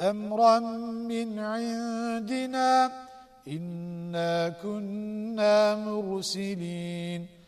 أمرا من عندنا إنا كنا مرسلين.